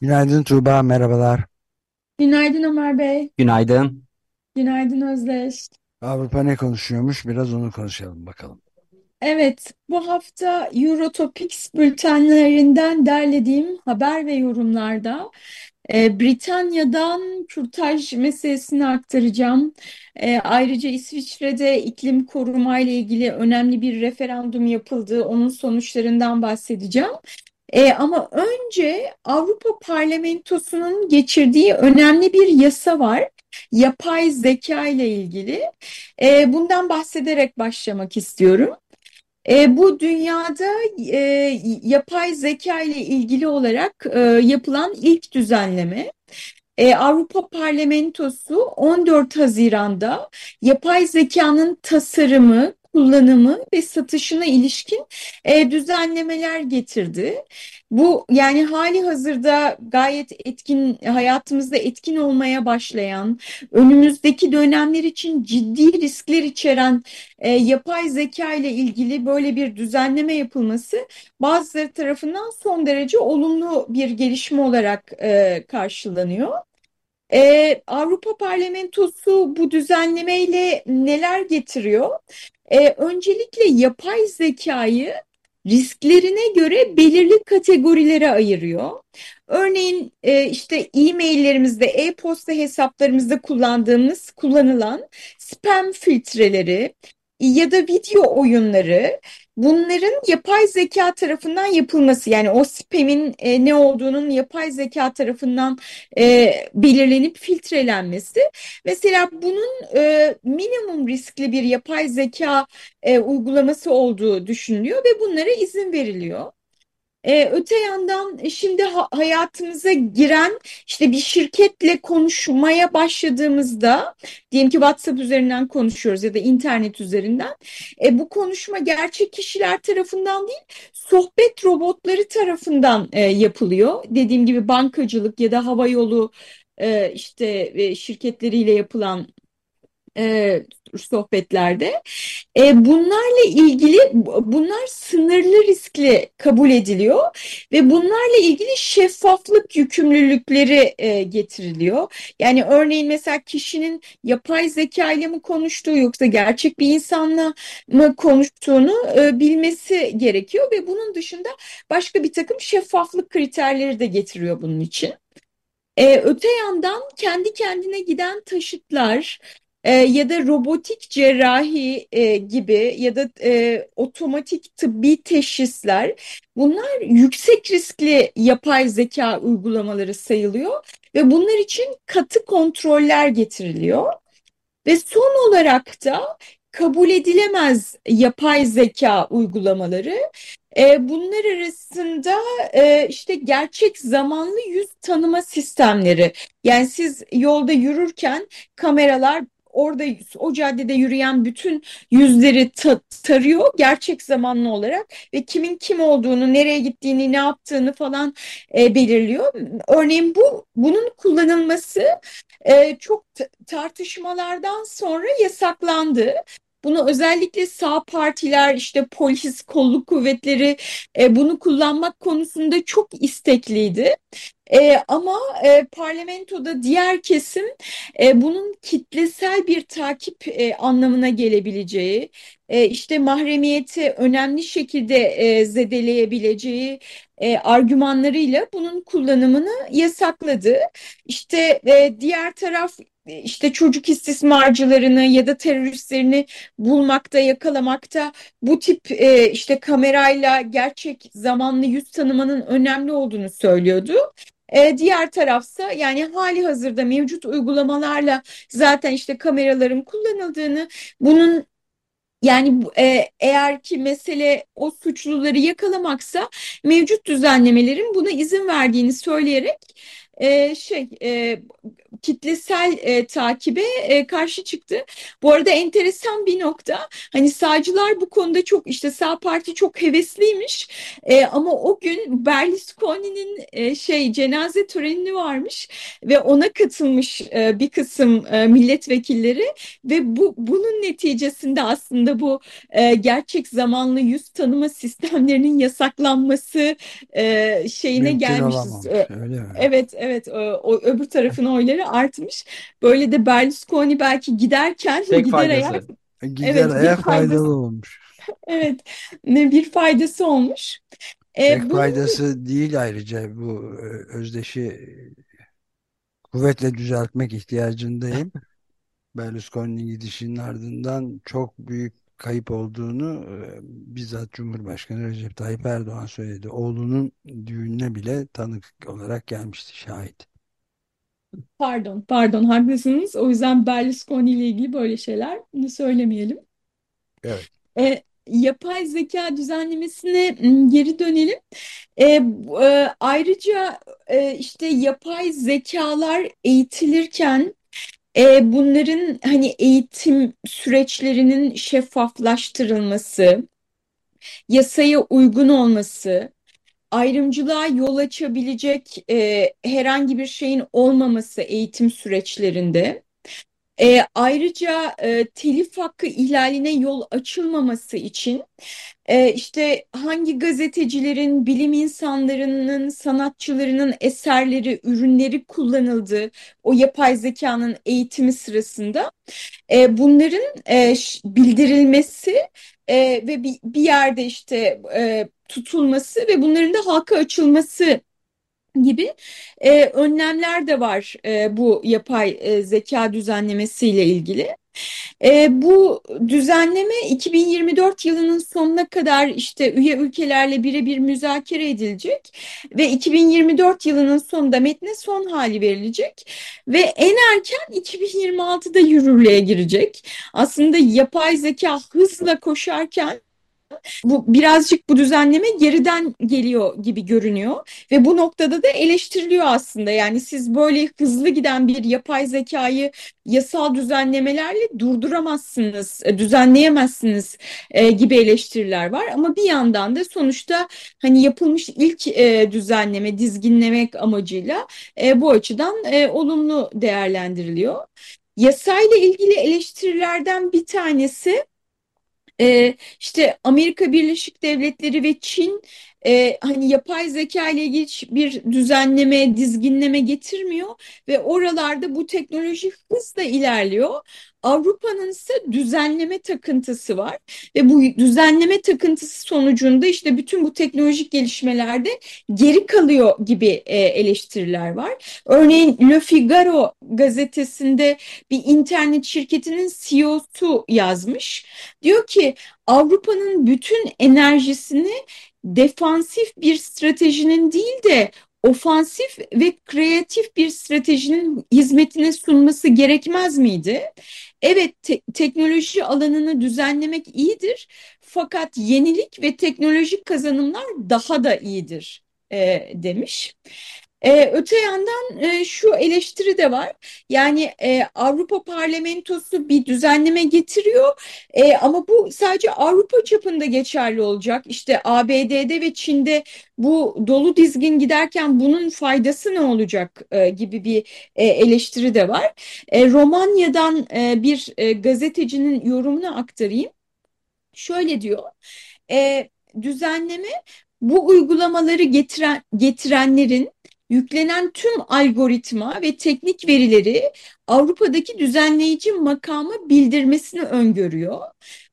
Günaydın Tuğba, merhabalar. Günaydın Ömer Bey. Günaydın. Günaydın Özdeş. Avrupa ne konuşuyormuş? Biraz onu konuşalım bakalım. Evet, bu hafta Eurotopics bültenlerinden derlediğim haber ve yorumlarda e, Britanya'dan kürtaj meselesini aktaracağım. E, ayrıca İsviçre'de iklim koruma ile ilgili önemli bir referandum yapıldı. Onun sonuçlarından bahsedeceğim. E, ama önce Avrupa Parlamentosu'nun geçirdiği önemli bir yasa var. Yapay zeka ile ilgili. E, bundan bahsederek başlamak istiyorum. E, bu dünyada e, yapay zeka ile ilgili olarak e, yapılan ilk düzenleme. E, Avrupa Parlamentosu 14 Haziran'da yapay zekanın tasarımı, kullanımı ve satışına ilişkin e, düzenlemeler getirdi. Bu yani hali hazırda gayet etkin hayatımızda etkin olmaya başlayan önümüzdeki dönemler için ciddi riskler içeren e, yapay zeka ile ilgili böyle bir düzenleme yapılması bazıları tarafından son derece olumlu bir gelişme olarak e, karşılanıyor. Ee, Avrupa Parlamentosu bu düzenlemeyle neler getiriyor? Ee, öncelikle yapay zekayı risklerine göre belirli kategorilere ayırıyor. Örneğin e, işte e-maillerimizde, e-posta hesaplarımızda kullandığımız, kullanılan spam filtreleri ya da video oyunları bunların yapay zeka tarafından yapılması yani o spam'in e, ne olduğunun yapay zeka tarafından e, belirlenip filtrelenmesi. Mesela bunun e, minimum riskli bir yapay zeka e, uygulaması olduğu düşünülüyor ve bunlara izin veriliyor. Ee, öte yandan e, şimdi ha hayatımıza giren işte bir şirketle konuşmaya başladığımızda diyelim ki WhatsApp üzerinden konuşuyoruz ya da internet üzerinden e, bu konuşma gerçek kişiler tarafından değil sohbet robotları tarafından e, yapılıyor. Dediğim gibi bankacılık ya da havayolu e, işte e, şirketleriyle yapılan e, sohbetlerde. E, bunlarla ilgili bunlar sınırlı riskli kabul ediliyor ve bunlarla ilgili şeffaflık yükümlülükleri e, getiriliyor. Yani örneğin mesela kişinin yapay zeka ile mi konuştuğu yoksa gerçek bir insanla mı konuştuğunu e, bilmesi gerekiyor ve bunun dışında başka bir takım şeffaflık kriterleri de getiriyor bunun için. Ee, öte yandan kendi kendine giden taşıtlar, e, ya da robotik cerrahi e, gibi ya da e, otomatik tıbbi teşhisler bunlar yüksek riskli yapay zeka uygulamaları sayılıyor ve bunlar için katı kontroller getiriliyor. Ve son olarak da kabul edilemez yapay zeka uygulamaları. E, bunlar arasında e, işte gerçek zamanlı yüz tanıma sistemleri. Yani siz yolda yürürken kameralar orada o caddede yürüyen bütün yüzleri ta tarıyor gerçek zamanlı olarak ve kimin kim olduğunu, nereye gittiğini, ne yaptığını falan e, belirliyor. Örneğin bu bunun kullanılması e, çok tartışmalardan sonra yasaklandı. Bunu özellikle sağ partiler işte polis kolluk kuvvetleri e, bunu kullanmak konusunda çok istekliydi. E, ama e, parlamentoda diğer kesim e, bunun kitlesel bir takip e, anlamına gelebileceği, e, işte mahremiyeti önemli şekilde e, zedeleyebileceği e, argümanlarıyla bunun kullanımını yasakladı. İşte e, diğer taraf işte çocuk istismarcılarını ya da teröristlerini bulmakta, yakalamakta bu tip e, işte kamerayla gerçek zamanlı yüz tanımanın önemli olduğunu söylüyordu. E, diğer tarafsa yani hali hazırda mevcut uygulamalarla zaten işte kameraların kullanıldığını, bunun Yani e, eğer ki mesele o suçluları yakalamaksa mevcut düzenlemelerin buna izin verdiğini söyleyerek e, şey e, kitlesel e, takibe e, karşı çıktı. Bu arada enteresan bir nokta hani sağcılar bu konuda çok işte sağ parti çok hevesliymiş e, ama o gün Berlusconi'nin e, şey cenaze töreni varmış ve ona katılmış e, bir kısım e, milletvekilleri ve bu bunun neticesinde aslında bu e, gerçek zamanlı yüz tanıma sistemlerinin yasaklanması e, şeyine Mümkün gelmişiz. olamamış, E, öyle mi? Evet, evet. O, o öbür tarafın oyları artmış. Böyle de Berlusconi belki giderken Tek gider ayak, faydası. Gider evet bir ayak faydası, faydalı olmuş. evet ne bir faydası olmuş. E, Tek bunun faydası değil ayrıca bu e, özdeşi kuvvetle düzeltmek ihtiyacındayım. Berlusconi'nin gidişinin ardından çok büyük kayıp olduğunu bizzat Cumhurbaşkanı Recep Tayyip Erdoğan söyledi. Oğlunun düğününe bile tanık olarak gelmişti şahit. pardon, pardon haklısınız. O yüzden Berlusconi ile ilgili böyle şeyler söylemeyelim. Evet. E, yapay zeka düzenlemesine geri dönelim. E, e, ayrıca e, işte yapay zekalar eğitilirken e, bunların hani eğitim süreçlerinin şeffaflaştırılması, yasaya uygun olması, ayrımcılığa yol açabilecek e, herhangi bir şeyin olmaması eğitim süreçlerinde. E, ayrıca e, telif hakkı ihlaline yol açılmaması için e, işte hangi gazetecilerin, bilim insanlarının, sanatçılarının eserleri, ürünleri kullanıldığı o yapay zekanın eğitimi sırasında e, bunların e, bildirilmesi e, ve bir, bir yerde işte e, tutulması ve bunların da halka açılması gibi e, önlemler de var e, bu yapay e, zeka düzenlemesiyle ilgili. E, bu düzenleme 2024 yılının sonuna kadar işte üye ülkelerle birebir müzakere edilecek ve 2024 yılının sonunda metne son hali verilecek ve en erken 2026'da yürürlüğe girecek. Aslında yapay zeka hızla koşarken bu birazcık bu düzenleme geriden geliyor gibi görünüyor ve bu noktada da eleştiriliyor aslında. Yani siz böyle hızlı giden bir yapay zekayı yasal düzenlemelerle durduramazsınız, e, düzenleyemezsiniz e, gibi eleştiriler var. Ama bir yandan da sonuçta hani yapılmış ilk e, düzenleme, dizginlemek amacıyla bu açıdan olumlu değerlendiriliyor. Yasayla ilgili eleştirilerden bir tanesi ee, işte Amerika Birleşik Devletleri ve Çin e, hani yapay zeka ile ilgili bir düzenleme, dizginleme getirmiyor ve oralarda bu teknoloji hızla ilerliyor. Avrupa'nın ise düzenleme takıntısı var ve bu düzenleme takıntısı sonucunda işte bütün bu teknolojik gelişmelerde geri kalıyor gibi e, eleştiriler var. Örneğin Le Figaro gazetesinde bir internet şirketinin CEO'su yazmış. Diyor ki Avrupa'nın bütün enerjisini defansif bir stratejinin değil de ofansif ve kreatif bir stratejinin hizmetine sunması gerekmez miydi? Evet, te- teknoloji alanını düzenlemek iyidir, fakat yenilik ve teknolojik kazanımlar daha da iyidir e, demiş. Ee, öte yandan e, şu eleştiri de var. Yani e, Avrupa Parlamentosu bir düzenleme getiriyor E, ama bu sadece Avrupa çapında geçerli olacak. İşte ABD'de ve Çin'de bu dolu dizgin giderken bunun faydası ne olacak e, gibi bir e, eleştiri de var. E, Romanya'dan e, bir e, gazetecinin yorumunu aktarayım. Şöyle diyor. E, düzenleme bu uygulamaları getiren, getirenlerin yüklenen tüm algoritma ve teknik verileri Avrupa'daki düzenleyici makama bildirmesini öngörüyor.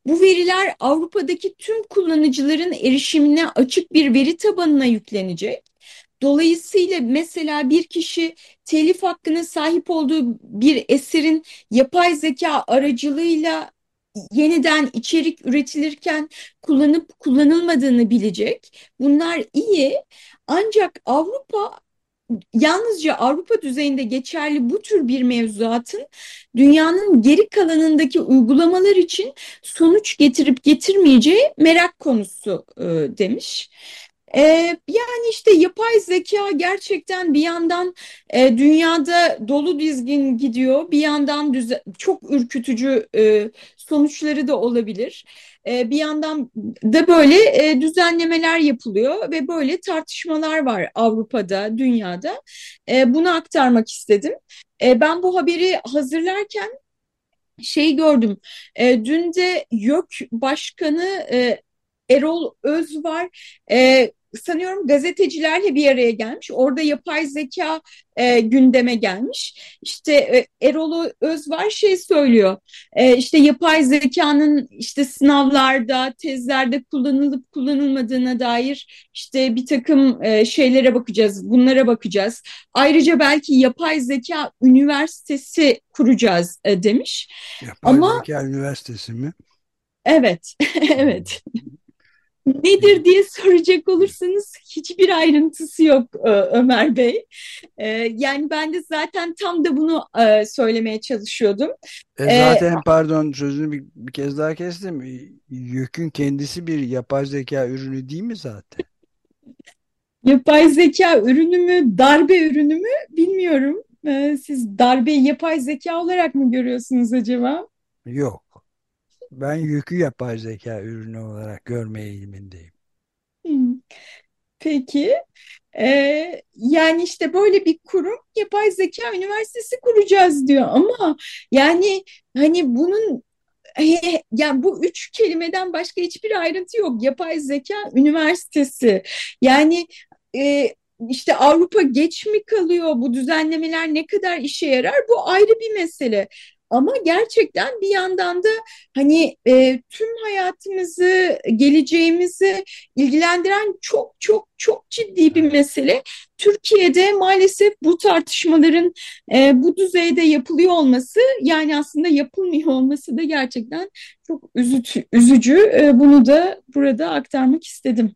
Bu veriler Avrupa'daki tüm kullanıcıların erişimine açık bir veri tabanına yüklenecek. Dolayısıyla mesela bir kişi telif hakkına sahip olduğu bir eserin yapay zeka aracılığıyla yeniden içerik üretilirken kullanıp kullanılmadığını bilecek. Bunlar iyi. Ancak Avrupa yalnızca Avrupa düzeyinde geçerli bu tür bir mevzuatın dünyanın geri kalanındaki uygulamalar için sonuç getirip getirmeyeceği merak konusu e, demiş. Ee, yani işte yapay zeka gerçekten bir yandan e, dünyada dolu dizgin gidiyor, bir yandan çok ürkütücü e, sonuçları da olabilir. E, bir yandan da böyle e, düzenlemeler yapılıyor ve böyle tartışmalar var Avrupa'da, dünyada. E, bunu aktarmak istedim. E, ben bu haberi hazırlarken şey gördüm. E, dün de YÖK Başkanı e, Erol Öz var. E, sanıyorum gazetecilerle bir araya gelmiş. Orada yapay zeka e, gündeme gelmiş. İşte e, Erol Özvar şey söylüyor. E, işte yapay zekanın işte sınavlarda, tezlerde kullanılıp kullanılmadığına dair işte bir takım e, şeylere bakacağız. Bunlara bakacağız. Ayrıca belki yapay zeka üniversitesi kuracağız e, demiş. Yapay Ama, zeka üniversitesi mi? Evet, evet. Nedir diye soracak olursanız hiçbir ayrıntısı yok e, Ömer Bey. E, yani ben de zaten tam da bunu e, söylemeye çalışıyordum. E zaten e, pardon sözünü bir, bir kez daha kestim. YÖK'ün kendisi bir yapay zeka ürünü değil mi zaten? Yapay zeka ürünü mü, darbe ürünü mü bilmiyorum. Siz darbeyi yapay zeka olarak mı görüyorsunuz acaba? Yok. Ben yükü yapay zeka ürünü olarak görme eğilimindeyim. Peki. Ee, yani işte böyle bir kurum yapay zeka üniversitesi kuracağız diyor ama yani hani bunun yani bu üç kelimeden başka hiçbir ayrıntı yok. Yapay zeka üniversitesi. Yani e, işte Avrupa geç mi kalıyor? Bu düzenlemeler ne kadar işe yarar? Bu ayrı bir mesele. Ama gerçekten bir yandan da hani e, tüm hayatımızı, geleceğimizi ilgilendiren çok çok çok ciddi bir mesele. Türkiye'de maalesef bu tartışmaların e, bu düzeyde yapılıyor olması yani aslında yapılmıyor olması da gerçekten çok üzücü. üzücü. E, bunu da burada aktarmak istedim.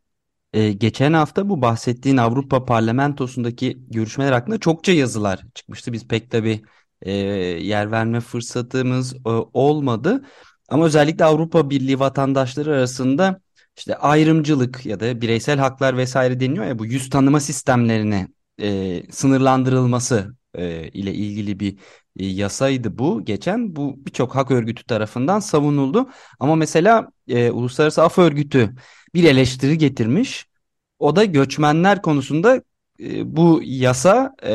Ee, geçen hafta bu bahsettiğin Avrupa Parlamentosu'ndaki görüşmeler hakkında çokça yazılar çıkmıştı. Biz pek tabii e, yer verme fırsatımız e, olmadı. Ama özellikle Avrupa Birliği vatandaşları arasında işte ayrımcılık ya da bireysel haklar vesaire deniyor ya bu yüz tanıma sistemlerine e, sınırlandırılması e, ile ilgili bir e, yasaydı bu geçen. Bu birçok hak örgütü tarafından savunuldu. Ama mesela e, Uluslararası Af Örgütü bir eleştiri getirmiş. O da göçmenler konusunda e, bu yasa e,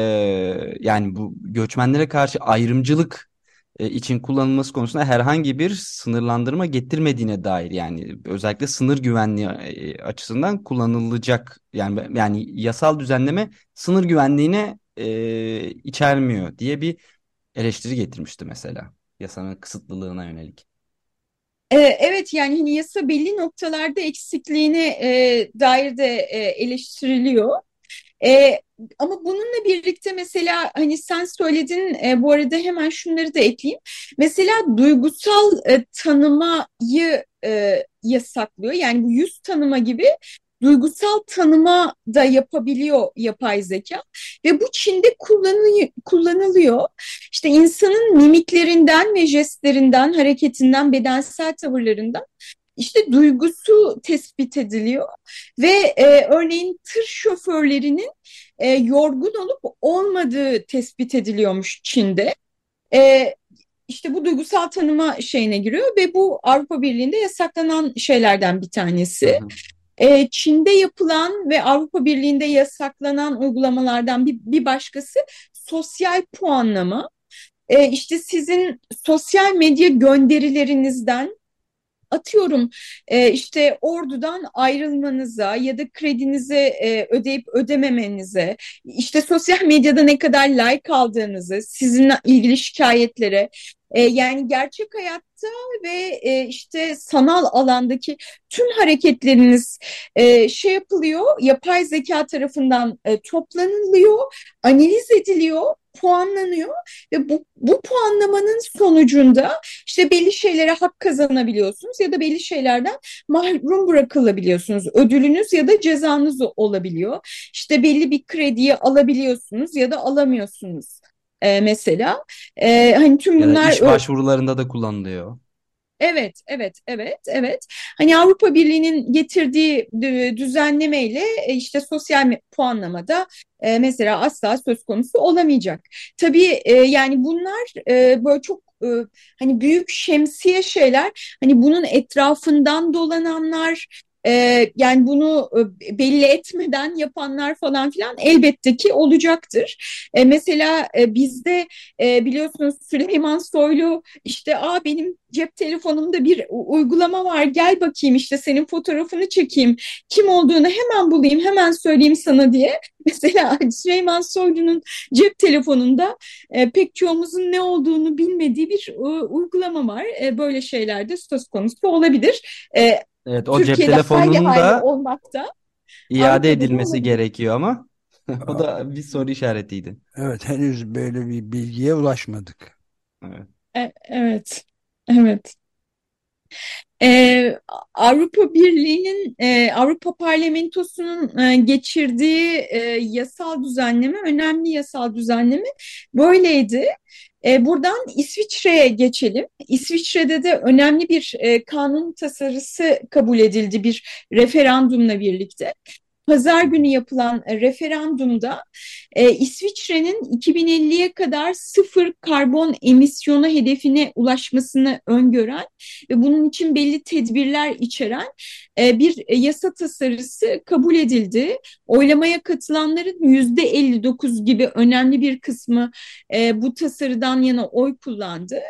yani bu göçmenlere karşı ayrımcılık e, için kullanılması konusunda herhangi bir sınırlandırma getirmediğine dair yani özellikle sınır güvenliği e, açısından kullanılacak yani yani yasal düzenleme sınır güvenliğine e, içermiyor diye bir eleştiri getirmişti mesela yasanın kısıtlılığına yönelik. E, evet yani yasa belli noktalarda eksikliğine e, dair de e, eleştiriliyor. E, ama bununla birlikte mesela hani sen söyledin e, bu arada hemen şunları da ekleyeyim. Mesela duygusal e, tanımayı e, yasaklıyor. Yani bu yüz tanıma gibi duygusal tanıma da yapabiliyor yapay zeka ve bu Çin'de kullanılıyor. İşte insanın mimiklerinden ve jestlerinden, hareketinden, bedensel tavırlarından işte duygusu tespit ediliyor ve e, örneğin tır şoförlerinin e, yorgun olup olmadığı tespit ediliyormuş Çin'de. E, işte bu duygusal tanıma şeyine giriyor ve bu Avrupa Birliği'nde yasaklanan şeylerden bir tanesi. E, Çin'de yapılan ve Avrupa Birliği'nde yasaklanan uygulamalardan bir, bir başkası sosyal puanlama. E, işte sizin sosyal medya gönderilerinizden atıyorum e, işte ordudan ayrılmanıza ya da kredinizi e, ödeyip ödememenize, işte sosyal medyada ne kadar like aldığınızı, sizinle ilgili şikayetlere E, yani gerçek hayatta ve e, işte sanal alandaki tüm hareketleriniz e, şey yapılıyor, yapay zeka tarafından e, toplanılıyor, analiz ediliyor puanlanıyor ve bu, bu puanlamanın sonucunda işte belli şeylere hak kazanabiliyorsunuz ya da belli şeylerden mahrum bırakılabiliyorsunuz. Ödülünüz ya da cezanız olabiliyor. İşte belli bir krediyi alabiliyorsunuz ya da alamıyorsunuz e, mesela. E, hani tüm bunlar iş başvurularında da kullanılıyor. Evet, evet, evet, evet. Hani Avrupa Birliği'nin getirdiği düzenlemeyle e, işte sosyal puanlamada e, mesela asla söz konusu olamayacak. Tabii e, yani bunlar böyle çok hani büyük şemsiye şeyler. Hani bunun etrafından dolananlar, ee, yani bunu e, belli etmeden yapanlar falan filan elbette ki olacaktır. Ee, mesela e, bizde e, biliyorsunuz Süleyman Soylu işte Aa, benim cep telefonumda bir uygulama var gel bakayım işte senin fotoğrafını çekeyim kim olduğunu hemen bulayım hemen söyleyeyim sana diye. Mesela Süleyman Soylu'nun cep telefonunda e, pek çoğumuzun ne olduğunu bilmediği bir e, uygulama var. E, böyle şeyler de söz konusu olabilir. E, Evet, o cep Türkiye'de hayli telefonunun da olmakta. iade edilmesi olabilir. gerekiyor ama o da bir soru işaretiydi. Evet, henüz böyle bir bilgiye ulaşmadık. Evet. E- evet, evet. Ee, Avrupa Birliği'nin, e, Avrupa Parlamentosu'nun e, geçirdiği e, yasal düzenleme, önemli yasal düzenleme böyleydi. E, buradan İsviçre'ye geçelim. İsviçre'de de önemli bir e, kanun tasarısı kabul edildi bir referandumla birlikte. Pazar günü yapılan referandumda e, İsviçre'nin 2050'ye kadar sıfır karbon emisyonu hedefine ulaşmasını öngören ve bunun için belli tedbirler içeren e, bir yasa tasarısı kabul edildi. Oylamaya katılanların yüzde 59 gibi önemli bir kısmı e, bu tasarıdan yana oy kullandı.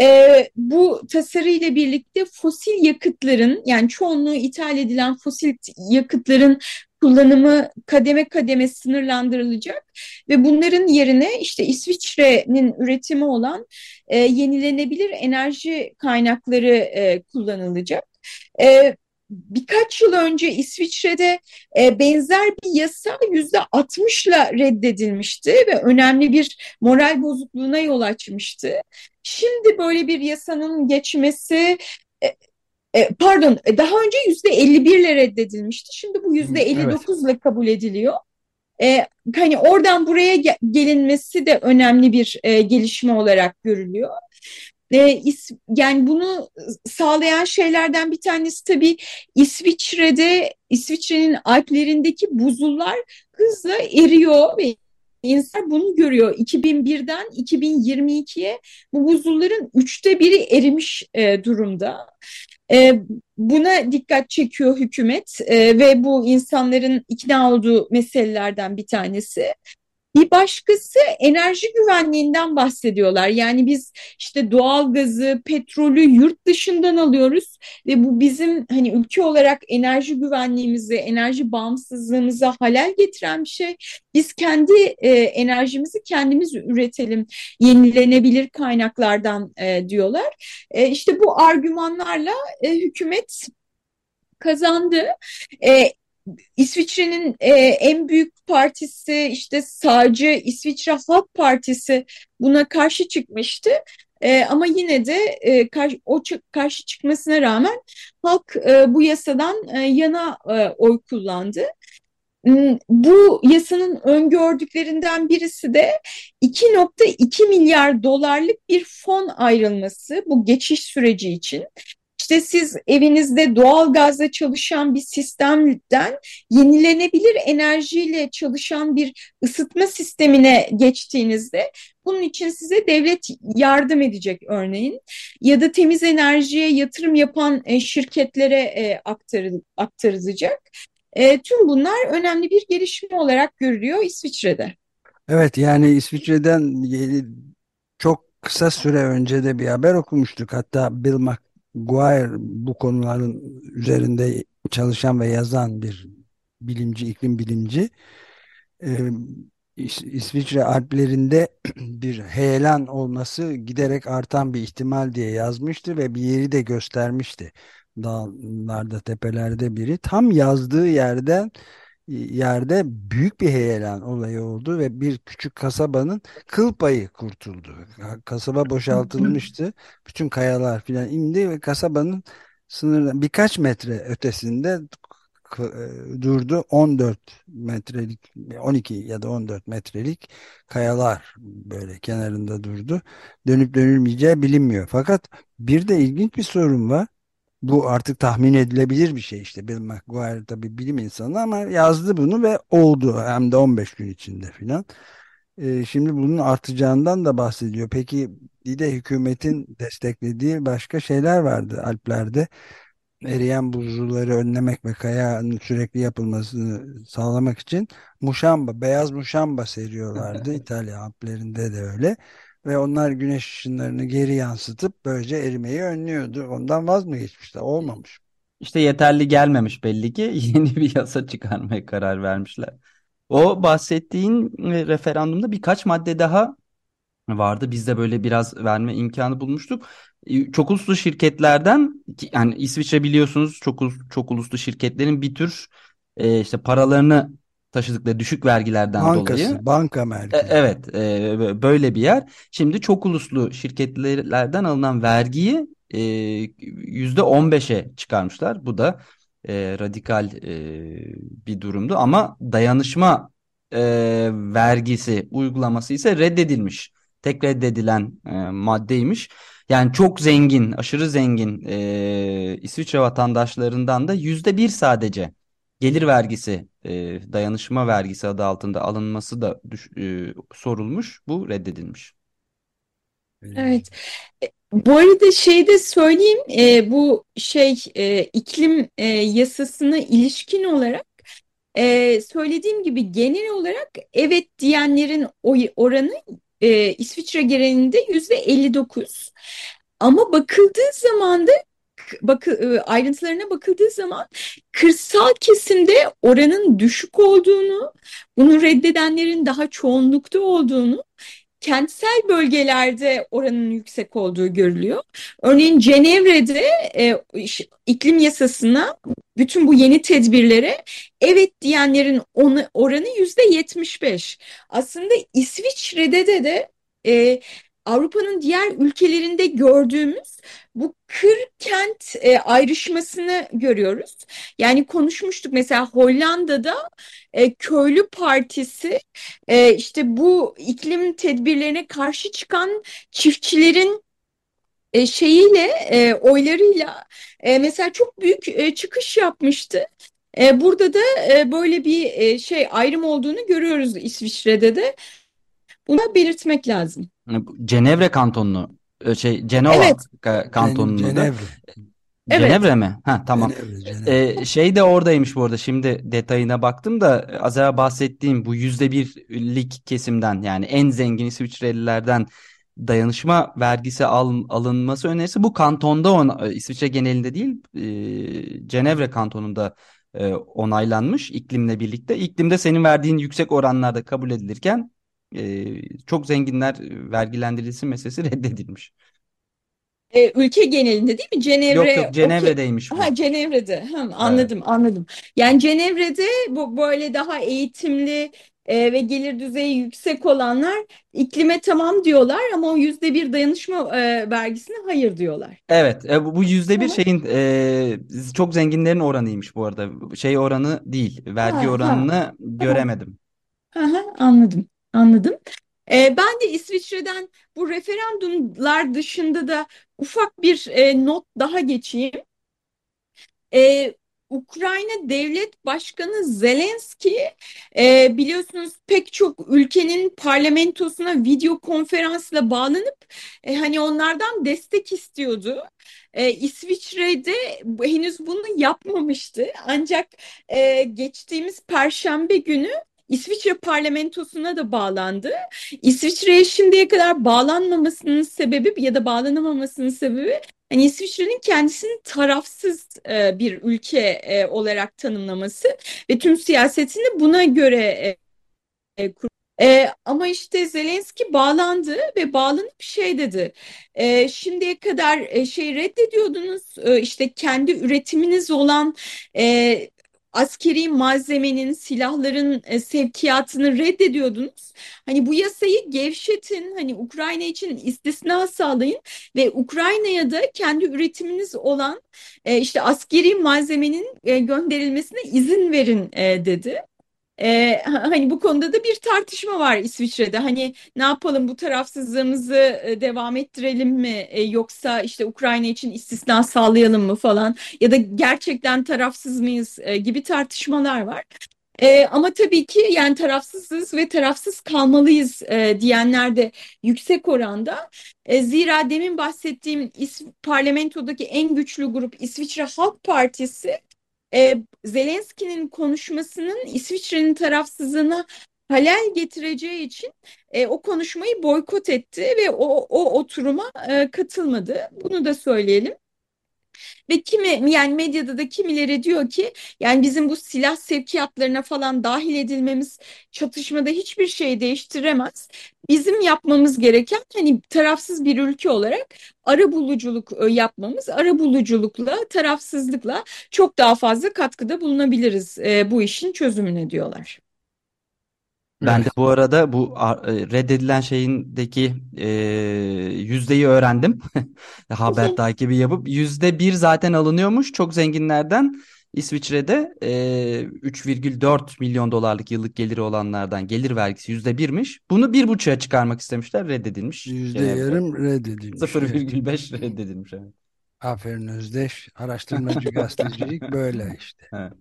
E, bu tasarı ile birlikte fosil yakıtların yani çoğunluğu ithal edilen fosil yakıtların kullanımı kademe kademe sınırlandırılacak ve bunların yerine işte İsviçre'nin üretimi olan e, yenilenebilir enerji kaynakları e, kullanılacak. E, birkaç yıl önce İsviçre'de e, benzer bir yasa yüzde 60'la reddedilmişti ve önemli bir moral bozukluğuna yol açmıştı. Şimdi böyle bir yasanın geçmesi e, pardon e, daha önce yüzde 51 ile reddedilmişti. Şimdi bu yüzde 59 ile kabul ediliyor. E, hani oradan buraya gelinmesi de önemli bir e, gelişme olarak görülüyor. E, yani bunu sağlayan şeylerden bir tanesi tabii İsviçre'de, İsviçre'nin Alplerindeki buzullar hızla eriyor ve İnsan bunu görüyor. 2001'den 2022'ye bu buzulların üçte biri erimiş e, durumda. E, buna dikkat çekiyor hükümet e, ve bu insanların ikna olduğu meselelerden bir tanesi. Bir başkası enerji güvenliğinden bahsediyorlar. Yani biz işte doğal gazı, petrolü yurt dışından alıyoruz ve bu bizim hani ülke olarak enerji güvenliğimizi, enerji bağımsızlığımıza halel getiren bir şey. Biz kendi e, enerjimizi kendimiz üretelim, yenilenebilir kaynaklardan e, diyorlar. E, işte bu argümanlarla e, hükümet kazandı. E, İsviçre'nin e, en büyük partisi işte sağcı İsviçre Halk Partisi buna karşı çıkmıştı. E, ama yine de e, karşı, o karşı çıkmasına rağmen halk e, bu yasadan e, yana e, oy kullandı. Bu yasanın öngördüklerinden birisi de 2.2 milyar dolarlık bir fon ayrılması bu geçiş süreci için. İşte siz evinizde doğal gazla çalışan bir sistemden yenilenebilir enerjiyle çalışan bir ısıtma sistemine geçtiğinizde bunun için size devlet yardım edecek örneğin ya da temiz enerjiye yatırım yapan e, şirketlere e, aktarılacak. E, tüm bunlar önemli bir gelişme olarak görülüyor İsviçre'de. Evet yani İsviçre'den çok kısa süre önce de bir haber okumuştuk. Hatta Bill Guire bu konuların üzerinde çalışan ve yazan bir bilimci, iklim bilimci. Ee, İs- İsviçre Alplerinde bir heyelan olması giderek artan bir ihtimal diye yazmıştı ve bir yeri de göstermişti. Dağlarda, tepelerde biri. Tam yazdığı yerden yerde büyük bir heyelan olayı oldu ve bir küçük kasabanın kıl payı kurtuldu. Kasaba boşaltılmıştı. Bütün kayalar filan indi ve kasabanın sınırdan birkaç metre ötesinde e, durdu 14 metrelik 12 ya da 14 metrelik kayalar böyle kenarında durdu. Dönüp dönülmeyeceği bilinmiyor. Fakat bir de ilginç bir sorun var. Bu artık tahmin edilebilir bir şey işte. Bill McGuire tabii bilim insanı ama yazdı bunu ve oldu. Hem de 15 gün içinde filan. Ee, şimdi bunun artacağından da bahsediyor. Peki bir de hükümetin desteklediği başka şeyler vardı Alplerde. Eriyen buzulları önlemek ve kayanın sürekli yapılmasını sağlamak için muşamba, beyaz muşamba seriyorlardı. İtalya Alplerinde de öyle. Ve onlar güneş ışınlarını geri yansıtıp böylece erimeyi önlüyordu. Ondan vaz mı geçmişler? Olmamış. İşte yeterli gelmemiş belli ki yeni bir yasa çıkarmaya karar vermişler. O bahsettiğin e, referandumda birkaç madde daha vardı. Biz de böyle biraz verme imkanı bulmuştuk. E, Çok uluslu şirketlerden yani İsviçre biliyorsunuz çok çok uluslu şirketlerin bir tür e, işte paralarını taşıdıkları düşük vergilerden dolayı Bankası, banka e, merkezi. Evet, e, böyle bir yer. Şimdi çok uluslu şirketlerden alınan vergiyi e, yüzde 15'e çıkarmışlar. Bu da e, radikal e, bir durumdu. Ama dayanışma e, vergisi uygulaması ise reddedilmiş. Tek reddedilen e, maddeymiş. Yani çok zengin, aşırı zengin e, İsviçre vatandaşlarından da yüzde bir sadece gelir vergisi, e, dayanışma vergisi adı altında alınması da düş- e, sorulmuş. Bu reddedilmiş. Evet. E, Bu arada şey de söyleyeyim, e, bu şey e, iklim e, yasasına ilişkin olarak e, söylediğim gibi genel olarak evet diyenlerin oy oranı e, İsviçre genelinde yüzde 59. Ama bakıldığı zaman da bakı, e, ayrıntılarına bakıldığı zaman kırsal kesimde oranın düşük olduğunu, bunu reddedenlerin daha çoğunlukta olduğunu kentsel bölgelerde oranın yüksek olduğu görülüyor. Örneğin Cenevre'de e, iklim yasasına bütün bu yeni tedbirlere evet diyenlerin oranı yüzde 75. Aslında İsviçre'de de de e, Avrupa'nın diğer ülkelerinde gördüğümüz bu kır kent e, ayrışmasını görüyoruz. Yani konuşmuştuk mesela Hollanda'da e, köylü partisi e, işte bu iklim tedbirlerine karşı çıkan çiftçilerin e, şeyiyle e, oylarıyla e, mesela çok büyük e, çıkış yapmıştı. E, burada da e, böyle bir e, şey ayrım olduğunu görüyoruz İsviçre'de de. Bunu belirtmek lazım. Yani bu Cenevre kantonunu, e, şey Cenova Evet, kantonunu da Cenevre. evet. Cenevre mi? Ha tamam. Cenevre, Cenevre. E, şey de oradaymış bu arada. Şimdi detayına baktım da az evvel bahsettiğim bu yüzde birlik kesimden yani en zengin İsviçrelilerden dayanışma vergisi al- alınması önerisi bu kantonda ona, e, İsviçre genelinde değil e, Cenevre kantonunda e, onaylanmış iklimle birlikte. İklimde senin verdiğin yüksek oranlarda kabul edilirken e, çok zenginler vergilendirilsin meselesi reddedilmiş. E, ülke genelinde değil mi? Yok Cenevre yok okey. Cenevre'deymiş bu. Ha Cenevre'de. Ha, Evet. anladım, anladım. Yani Cenevre'de bu böyle daha eğitimli e, ve gelir düzeyi yüksek olanlar iklime tamam diyorlar ama o yüzde bir dayanışma e, vergisine hayır diyorlar. Evet, e, bu yüzde bir şeyin e, çok zenginlerin oranıymış bu arada. Şey oranı değil, vergi Ha, ha, oranını tamam. göremedim. Aha, anladım, anladım. Ee, ben de İsviçre'den bu referandumlar dışında da ufak bir e, not daha geçeyim. Ee, Ukrayna Devlet Başkanı Zelenski e, biliyorsunuz pek çok ülkenin parlamentosuna video konferansla bağlanıp e, hani onlardan destek istiyordu. E, İsviçre'de henüz bunu yapmamıştı. Ancak e, geçtiğimiz Perşembe günü İsviçre parlamentosuna da bağlandı. İsviçre'ye şimdiye kadar bağlanmamasının sebebi ya da bağlanamamasının sebebi Hani İsviçre'nin kendisini tarafsız e, bir ülke e, olarak tanımlaması ve tüm siyasetini buna göre e, e, E, ama işte Zelenski bağlandı ve bağlanıp şey dedi. E, şimdiye kadar e, şey reddediyordunuz e, işte kendi üretiminiz olan e, askeri malzemenin, silahların e, sevkiyatını reddediyordunuz. Hani bu yasayı gevşetin, hani Ukrayna için istisna sağlayın ve Ukrayna'ya da kendi üretiminiz olan e, işte askeri malzemenin e, gönderilmesine izin verin e, dedi. Ee, hani bu konuda da bir tartışma var İsviçre'de. Hani ne yapalım bu tarafsızlığımızı e, devam ettirelim mi E, yoksa işte Ukrayna için istisna sağlayalım mı falan ya da gerçekten tarafsız mıyız e, gibi tartışmalar var. E, ama tabii ki yani tarafsızız ve tarafsız kalmalıyız e, diyenler de yüksek oranda. E, zira demin bahsettiğim İs parlamentodaki en güçlü grup İsviçre Halk Partisi e, Zelenski'nin konuşmasının İsviçre'nin tarafsızlığına halel getireceği için e, o konuşmayı boykot etti ve o, o oturuma e, katılmadı. Bunu da söyleyelim. Ve kimi yani medyada da kimileri diyor ki yani bizim bu silah sevkiyatlarına falan dahil edilmemiz çatışmada hiçbir şey değiştiremez. Bizim yapmamız gereken hani tarafsız bir ülke olarak ara buluculuk e, yapmamız, ara buluculukla, tarafsızlıkla çok daha fazla katkıda bulunabiliriz e, bu işin çözümüne diyorlar. Ben de bu arada bu e, reddedilen şeyindeki e, yüzdeyi öğrendim. Haber takibi yapıp yüzde bir zaten alınıyormuş çok zenginlerden. İsviçre'de e, 3,4 milyon dolarlık yıllık geliri olanlardan gelir vergisi yüzde birmiş. Bunu bir buçuğa çıkarmak istemişler reddedilmiş. Yüzde yarım reddedilmiş. Evet. 0,5 reddedilmiş. Evet. Aferin Özdeş. Araştırmacı gazetecilik böyle işte. Evet.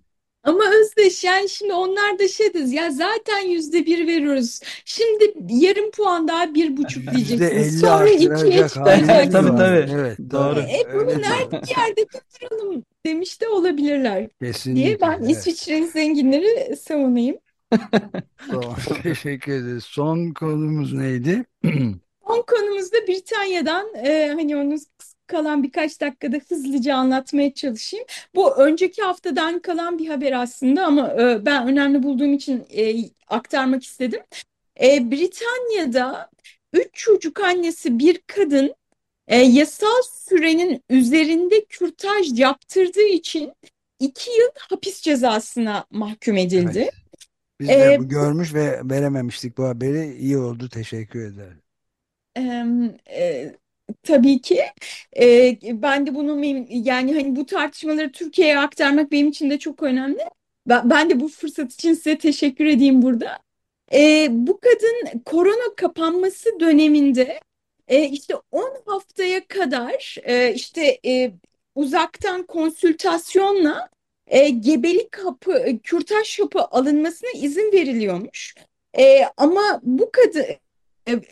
Ama Özdeş yani şimdi onlar da şey deriz ya zaten yüzde bir veriyoruz. Şimdi yarım puan daha bir buçuk diyeceksiniz. Sonra ikiye haliniz Tabii tabii. Evet Doğru. doğru. E bunu nerede yerde tutturalım demiş de olabilirler diye Kesinlikle. ben Evet. İsviçre'nin zenginleri savunayım. Tamam. Teşekkür ederiz. Son konumuz neydi? Son konumuzda Britanya'dan e, hani onu kalan birkaç dakikada hızlıca anlatmaya çalışayım. Bu önceki haftadan kalan bir haber aslında ama e, ben önemli bulduğum için e, aktarmak istedim. E, Britanya'da üç çocuk annesi bir kadın e, yasal sürenin üzerinde kürtaj yaptırdığı için iki yıl hapis cezasına mahkum edildi. Evet. Biz de bu görmüş ve verememiştik bu haberi. İyi oldu. Teşekkür ederim. E, tabii ki E, ben de bunu yani hani bu tartışmaları Türkiye'ye aktarmak benim için de çok önemli. Ben, ben de bu fırsat için size teşekkür edeyim burada. E, bu kadın korona kapanması döneminde e, işte 10 haftaya kadar e, işte e, uzaktan konsültasyonla e, gebelik hapı, e, kürtaj hapı alınmasına izin veriliyormuş. E, ama bu kadın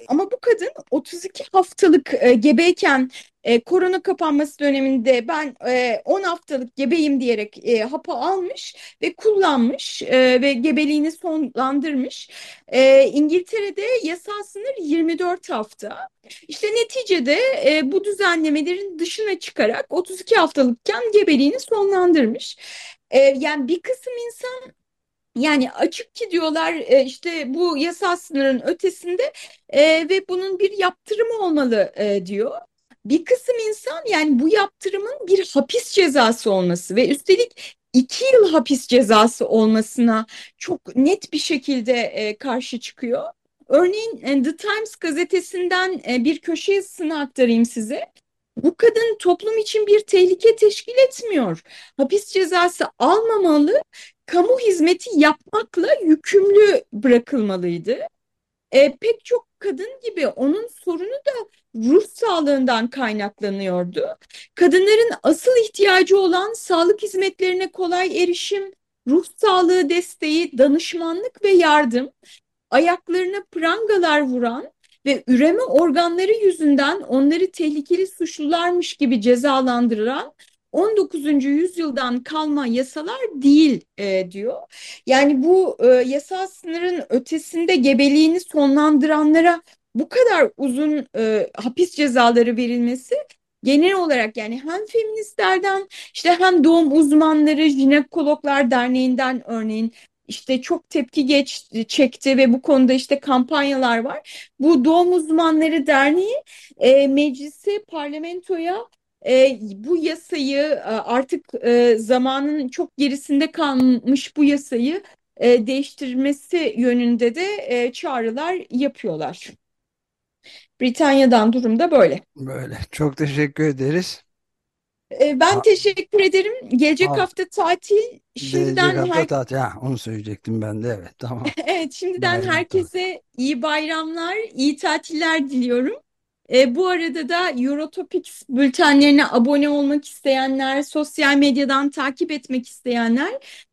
ama bu kadın 32 haftalık e, gebeyken e, korona kapanması döneminde ben e, 10 haftalık gebeyim diyerek e, hapı almış ve kullanmış e, ve gebeliğini sonlandırmış. E, İngiltere'de yasal sınır 24 hafta. İşte neticede e, bu düzenlemelerin dışına çıkarak 32 haftalıkken gebeliğini sonlandırmış. E, yani bir kısım insan yani açık ki diyorlar e, işte bu yasal sınırın ötesinde e, ve bunun bir yaptırımı olmalı e, diyor. Bir kısım insan yani bu yaptırımın bir hapis cezası olması ve üstelik iki yıl hapis cezası olmasına çok net bir şekilde karşı çıkıyor. Örneğin The Times gazetesinden bir köşe yazısını aktarayım size. Bu kadın toplum için bir tehlike teşkil etmiyor. Hapis cezası almamalı, kamu hizmeti yapmakla yükümlü bırakılmalıydı. E, pek çok kadın gibi onun sorunu da ruh sağlığından kaynaklanıyordu. Kadınların asıl ihtiyacı olan sağlık hizmetlerine kolay erişim, ruh sağlığı desteği, danışmanlık ve yardım, ayaklarına prangalar vuran ve üreme organları yüzünden onları tehlikeli suçlularmış gibi cezalandıran 19. yüzyıldan kalma yasalar değil e, diyor. Yani bu e, yasal sınırın ötesinde gebeliğini sonlandıranlara bu kadar uzun e, hapis cezaları verilmesi genel olarak yani hem feministlerden işte hem doğum uzmanları, jinekologlar derneğinden örneğin işte çok tepki geç, çekti ve bu konuda işte kampanyalar var. Bu Doğum Uzmanları Derneği e, meclise, parlamentoya e, bu yasayı e, artık e, zamanın çok gerisinde kalmış bu yasayı e, değiştirmesi yönünde de e, çağrılar yapıyorlar. Britanya'dan durum da böyle. Böyle. Çok teşekkür ederiz. E, ben Ha- teşekkür ederim. Gelecek Ha- hafta tatil. Şimdiden Gelecek hafta her tatil. Ha, onu söyleyecektim ben de. Evet tamam. Evet, şimdiden Bayram herkese iyi bayramlar, iyi tatiller diliyorum. E, bu arada da Eurotopics bültenlerine abone olmak isteyenler, sosyal medyadan takip etmek isteyenler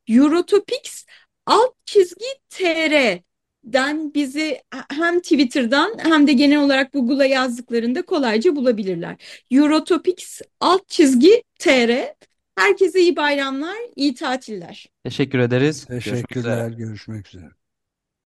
Eurotopics alt çizgi TR'den bizi hem Twitter'dan hem de genel olarak Google'a yazdıklarında kolayca bulabilirler. Eurotopics alt çizgi TR. Herkese iyi bayramlar, iyi tatiller. Teşekkür ederiz. Görüşmek üzere. Teşekkürler. Görüşmek üzere.